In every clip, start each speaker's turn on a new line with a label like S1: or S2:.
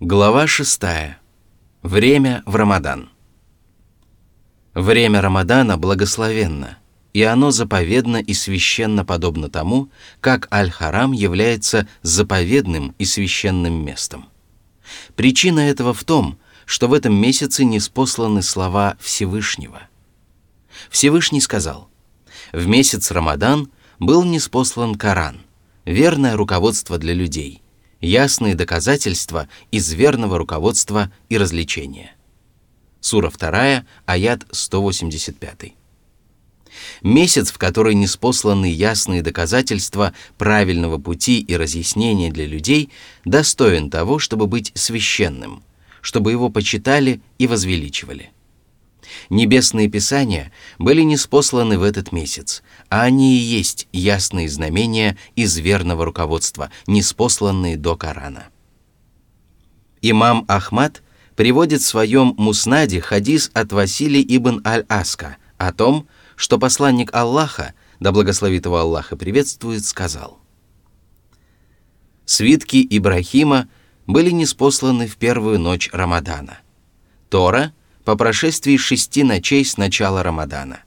S1: Глава 6. Время в Рамадан. Время Рамадана благословенно, и оно заповедно и священно подобно тому, как Аль-Харам является заповедным и священным местом. Причина этого в том, что в этом месяце не спосланы слова Всевышнего. Всевышний сказал, «В месяц Рамадан был неспослан Коран, верное руководство для людей – ясные доказательства из верного руководства и развлечения. Сура 2, аят 185. Месяц, в который не спосланы ясные доказательства правильного пути и разъяснения для людей, достоин того, чтобы быть священным, чтобы его почитали и возвеличивали – Небесные писания были неспосланы в этот месяц, а они и есть ясные знамения из верного руководства, неспосланные до Корана. Имам Ахмад приводит в своем Муснаде хадис от Василия ибн Аль-Аска о том, что посланник Аллаха, да благословит его Аллаха приветствует, сказал «Свитки Ибрахима были неспосланы в первую ночь Рамадана. Тора — по прошествии шести ночей с начала Рамадана.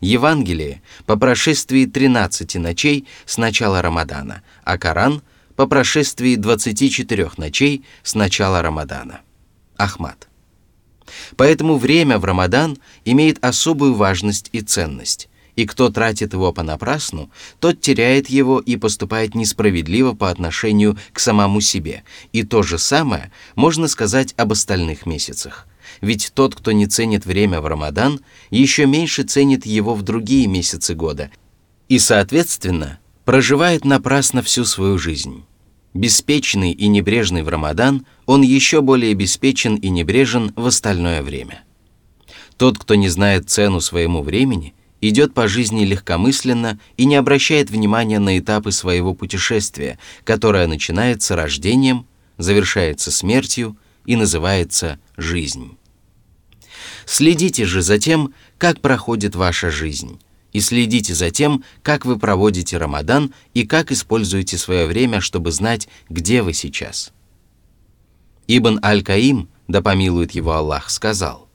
S1: Евангелие по прошествии 13 ночей с начала Рамадана, а Коран по прошествии 24 ночей с начала Рамадана. Ахмад. Поэтому время в Рамадан имеет особую важность и ценность, и кто тратит его понапрасну, тот теряет его и поступает несправедливо по отношению к самому себе, и то же самое можно сказать об остальных месяцах – ведь тот, кто не ценит время в Рамадан, еще меньше ценит его в другие месяцы года и, соответственно, проживает напрасно всю свою жизнь. Беспечный и небрежный в Рамадан, он еще более беспечен и небрежен в остальное время. Тот, кто не знает цену своему времени, идет по жизни легкомысленно и не обращает внимания на этапы своего путешествия, которое начинается рождением, завершается смертью и называется жизнь. Следите же за тем, как проходит ваша жизнь, и следите за тем, как вы проводите Рамадан и как используете свое время, чтобы знать, где вы сейчас. Ибн Аль-Каим, да помилует его Аллах, сказал,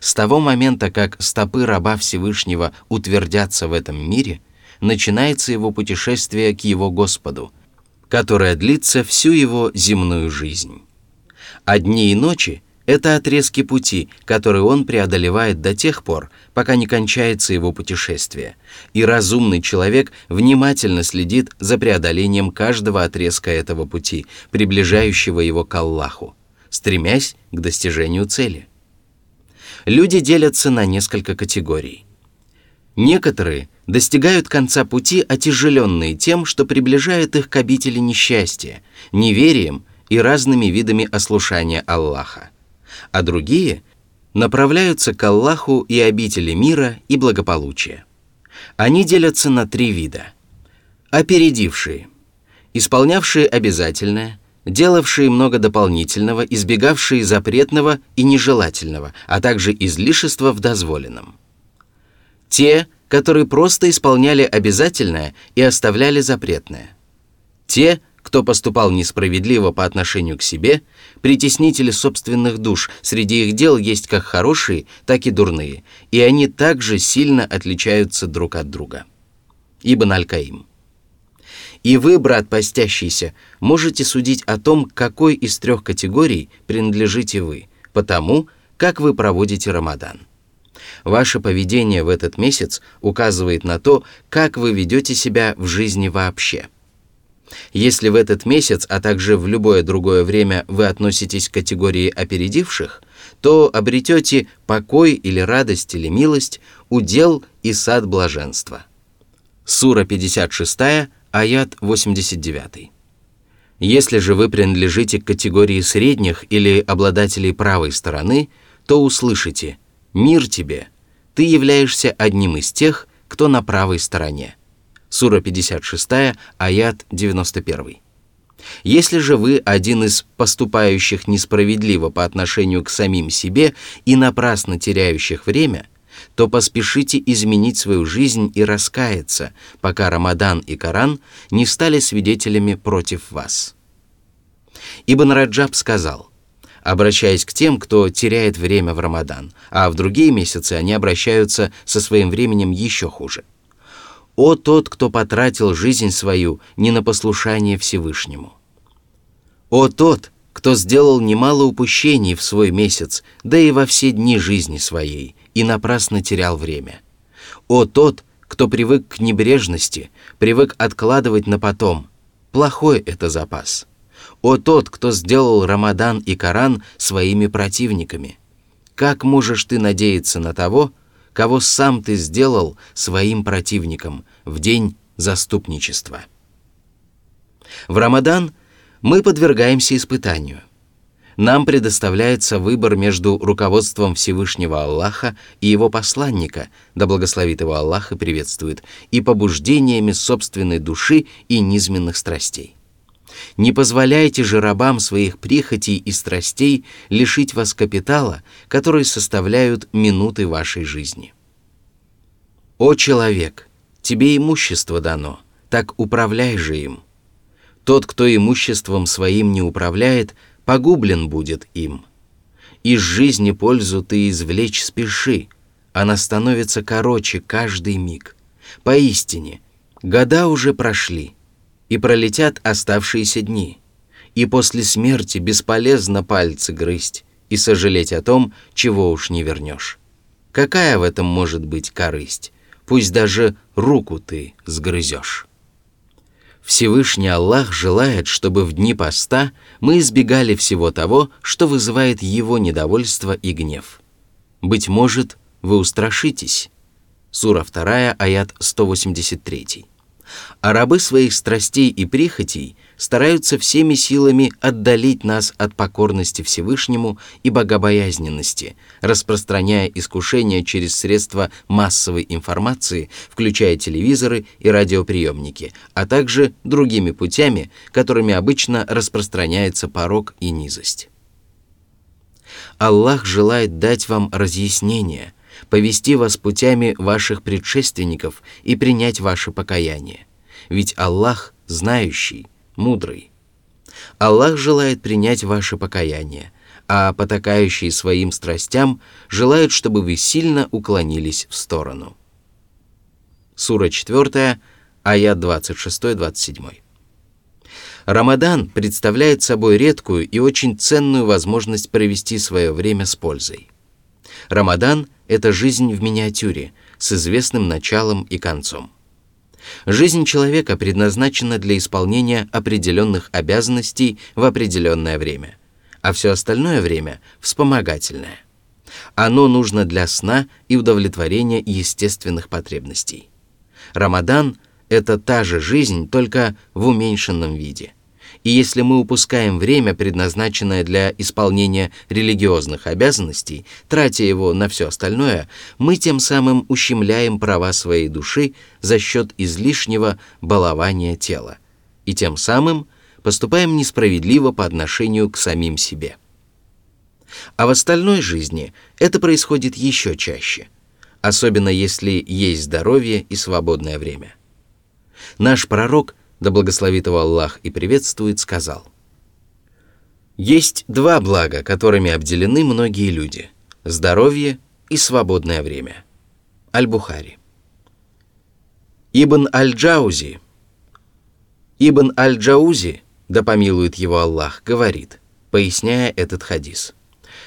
S1: «С того момента, как стопы раба Всевышнего утвердятся в этом мире, начинается его путешествие к его Господу, которое длится всю его земную жизнь. А дни и ночи — это отрезки пути, которые он преодолевает до тех пор, пока не кончается его путешествие. И разумный человек внимательно следит за преодолением каждого отрезка этого пути, приближающего его к Аллаху, стремясь к достижению цели. Люди делятся на несколько категорий. Некоторые достигают конца пути, отяжеленные тем, что приближает их к обители несчастья, неверием и разными видами ослушания Аллаха а другие направляются к Аллаху и обители мира и благополучия. Они делятся на три вида. Опередившие, исполнявшие обязательное, делавшие много дополнительного, избегавшие запретного и нежелательного, а также излишества в дозволенном. Те, которые просто исполняли обязательное и оставляли запретное. Те, кто поступал несправедливо по отношению к себе, притеснители собственных душ, среди их дел есть как хорошие, так и дурные, и они также сильно отличаются друг от друга. Ибн Аль-Каим. И вы, брат постящийся, можете судить о том, какой из трех категорий принадлежите вы, потому как вы проводите Рамадан. Ваше поведение в этот месяц указывает на то, как вы ведете себя в жизни вообще – если в этот месяц, а также в любое другое время вы относитесь к категории опередивших, то обретете покой или радость или милость, удел и сад блаженства. Сура 56, аят 89. Если же вы принадлежите к категории средних или обладателей правой стороны, то услышите «Мир тебе! Ты являешься одним из тех, кто на правой стороне». Сура 56, аят 91. Если же вы один из поступающих несправедливо по отношению к самим себе и напрасно теряющих время, то поспешите изменить свою жизнь и раскаяться, пока Рамадан и Коран не стали свидетелями против вас. Ибн Раджаб сказал, обращаясь к тем, кто теряет время в Рамадан, а в другие месяцы они обращаются со своим временем еще хуже. «О тот, кто потратил жизнь свою не на послушание Всевышнему!» «О тот, кто сделал немало упущений в свой месяц, да и во все дни жизни своей, и напрасно терял время!» «О тот, кто привык к небрежности, привык откладывать на потом, плохой это запас!» «О тот, кто сделал Рамадан и Коран своими противниками! Как можешь ты надеяться на того, кого сам ты сделал своим противником в день заступничества?» В Рамадан мы подвергаемся испытанию. Нам предоставляется выбор между руководством Всевышнего Аллаха и его посланника, да благословит его Аллах и приветствует, и побуждениями собственной души и низменных страстей. Не позволяйте же рабам своих прихотей и страстей лишить вас капитала, который составляют минуты вашей жизни. О человек, тебе имущество дано, так управляй же им. Тот, кто имуществом своим не управляет, погублен будет им. Из жизни пользу ты извлечь спеши, она становится короче каждый миг. Поистине, года уже прошли — и пролетят оставшиеся дни. И после смерти бесполезно пальцы грызть и сожалеть о том, чего уж не вернешь. Какая в этом может быть корысть? Пусть даже руку ты сгрызешь. Всевышний Аллах желает, чтобы в дни поста мы избегали всего того, что вызывает Его недовольство и гнев. Быть может, вы устрашитесь. Сура 2, аят 183 а рабы своих страстей и прихотей стараются всеми силами отдалить нас от покорности Всевышнему и богобоязненности, распространяя искушения через средства массовой информации, включая телевизоры и радиоприемники, а также другими путями, которыми обычно распространяется порог и низость. Аллах желает дать вам разъяснение – повести вас путями ваших предшественников и принять ваше покаяние. Ведь Аллах знающий, мудрый. Аллах желает принять ваше покаяние, а потакающие своим страстям желают, чтобы вы сильно уклонились в сторону. Сура 4, аят 26-27. Рамадан представляет собой редкую и очень ценную возможность провести свое время с пользой. Рамадан – это жизнь в миниатюре, с известным началом и концом. Жизнь человека предназначена для исполнения определенных обязанностей в определенное время, а все остальное время – вспомогательное. Оно нужно для сна и удовлетворения естественных потребностей. Рамадан – это та же жизнь, только в уменьшенном виде – и если мы упускаем время, предназначенное для исполнения религиозных обязанностей, тратя его на все остальное, мы тем самым ущемляем права своей души за счет излишнего балования тела. И тем самым поступаем несправедливо по отношению к самим себе. А в остальной жизни это происходит еще чаще, особенно если есть здоровье и свободное время. Наш пророк – да благословит его Аллах и приветствует, сказал, «Есть два блага, которыми обделены многие люди – здоровье и свободное время». Аль-Бухари. Ибн Аль-Джаузи Ибн Аль-Джаузи, да помилует его Аллах, говорит, поясняя этот хадис.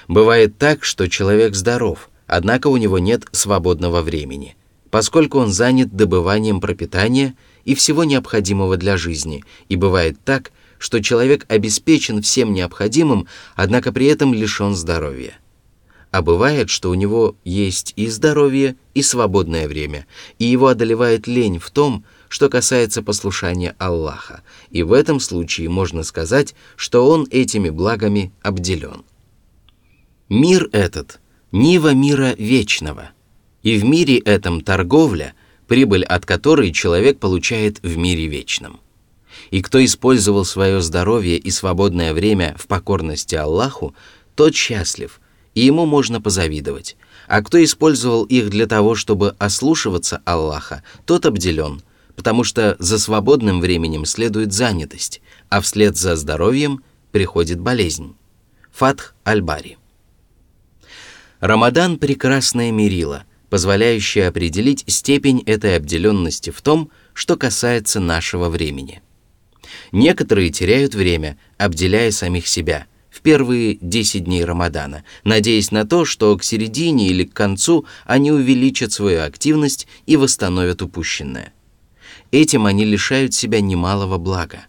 S1: Бывает так, что человек здоров, однако у него нет свободного времени, поскольку он занят добыванием пропитания – и всего необходимого для жизни, и бывает так, что человек обеспечен всем необходимым, однако при этом лишен здоровья. А бывает, что у него есть и здоровье, и свободное время, и его одолевает лень в том, что касается послушания Аллаха, и в этом случае можно сказать, что он этими благами обделен. Мир этот – нива мира вечного, и в мире этом торговля – прибыль от которой человек получает в мире вечном. И кто использовал свое здоровье и свободное время в покорности Аллаху, тот счастлив, и ему можно позавидовать. А кто использовал их для того, чтобы ослушиваться Аллаха, тот обделен, потому что за свободным временем следует занятость, а вслед за здоровьем приходит болезнь. Фатх Аль-Бари. Рамадан – прекрасное мерило, позволяющее определить степень этой обделенности в том, что касается нашего времени. Некоторые теряют время, обделяя самих себя в первые 10 дней Рамадана, надеясь на то, что к середине или к концу они увеличат свою активность и восстановят упущенное. Этим они лишают себя немалого блага.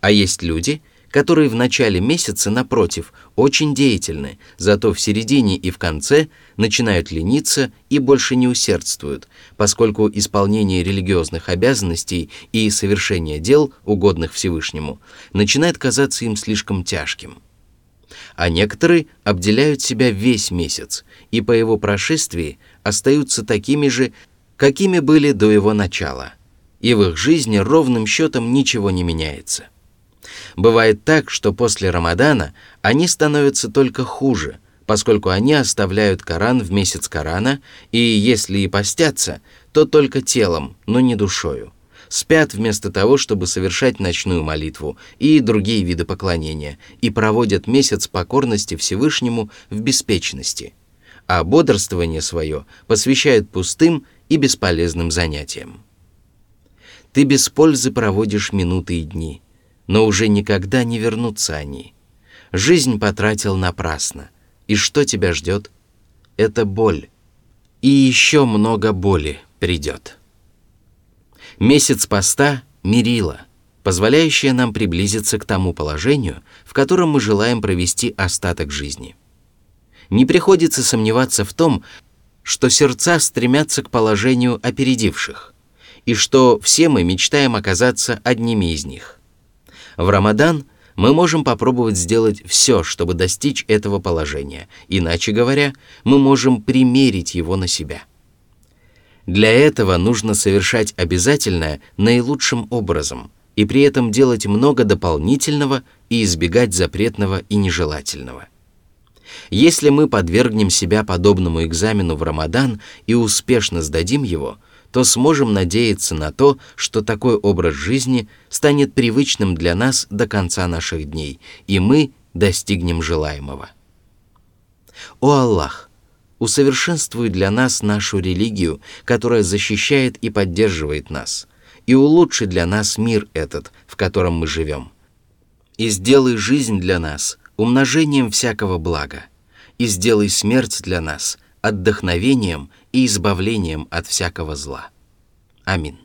S1: А есть люди – которые в начале месяца, напротив, очень деятельны, зато в середине и в конце начинают лениться и больше не усердствуют, поскольку исполнение религиозных обязанностей и совершение дел, угодных Всевышнему, начинает казаться им слишком тяжким. А некоторые обделяют себя весь месяц и по его прошествии остаются такими же, какими были до его начала, и в их жизни ровным счетом ничего не меняется. Бывает так, что после Рамадана они становятся только хуже, поскольку они оставляют Коран в месяц Корана, и если и постятся, то только телом, но не душою. Спят вместо того, чтобы совершать ночную молитву и другие виды поклонения, и проводят месяц покорности Всевышнему в беспечности, а бодрствование свое посвящают пустым и бесполезным занятиям. Ты без пользы проводишь минуты и дни – но уже никогда не вернутся они. Жизнь потратил напрасно. И что тебя ждет? Это боль. И еще много боли придет. Месяц поста — мерила, позволяющая нам приблизиться к тому положению, в котором мы желаем провести остаток жизни. Не приходится сомневаться в том, что сердца стремятся к положению опередивших, и что все мы мечтаем оказаться одними из них – в Рамадан мы можем попробовать сделать все, чтобы достичь этого положения, иначе говоря, мы можем примерить его на себя. Для этого нужно совершать обязательное наилучшим образом и при этом делать много дополнительного и избегать запретного и нежелательного. Если мы подвергнем себя подобному экзамену в Рамадан и успешно сдадим его – то сможем надеяться на то, что такой образ жизни станет привычным для нас до конца наших дней, и мы достигнем желаемого. О Аллах! Усовершенствуй для нас нашу религию, которая защищает и поддерживает нас, и улучши для нас мир этот, в котором мы живем. И сделай жизнь для нас умножением всякого блага, и сделай смерть для нас отдохновением и избавлением от всякого зла. Амин.